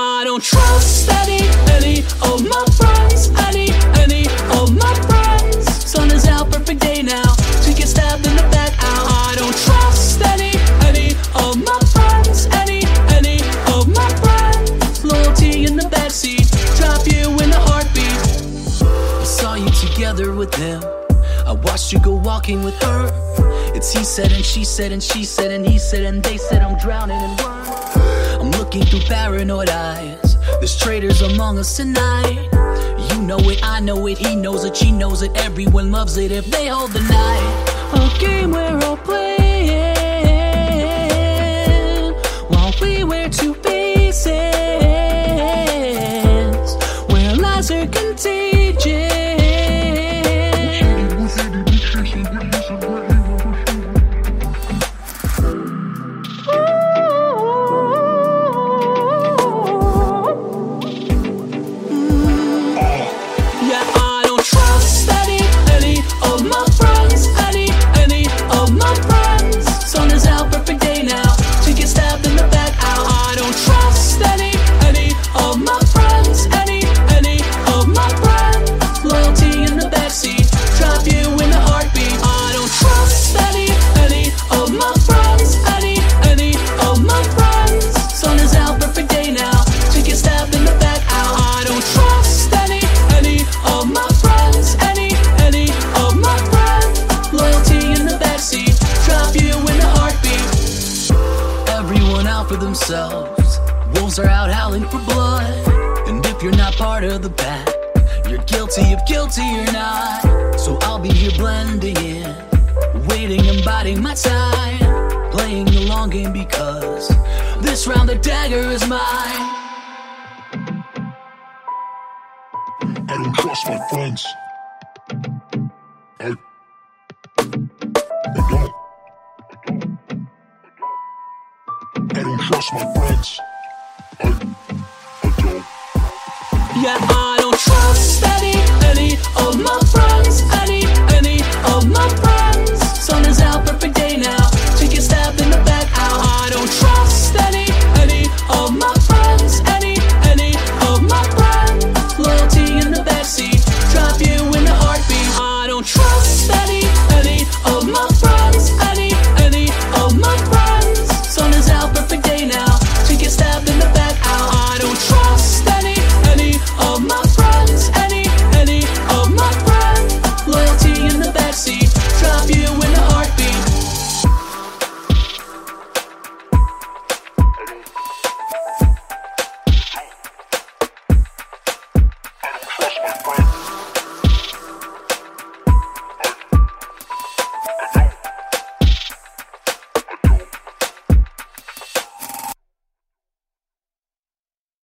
I don't trust any, any of my friends, any, any of my friends. Sun is out, perfect day now. To get stabbed in the back, ow. I don't trust any, any of my friends, any, any of my friends. Loyalty in the backseat, drop you in a heartbeat. I saw you together with them. I watched you go walking with her. It's he said and she said and she said and he said and they said I'm drowning in words. Looking through paranoid eyes. There's traitors among us tonight. You know it, I know it, he knows it, she knows it. Everyone loves it if they hold the night. A game we're all playing while we wear two faces. Where lies are contagious. For themselves. Wolves are out howling for blood. And if you're not part of the pack, you're guilty if guilty or not. So I'll be here blending in, waiting and biding my time. Playing the long game because this round the dagger is mine. I don't trust my friends. My friends. I. I don't. Yeah, I don't trust any, any of my friends. Touch my.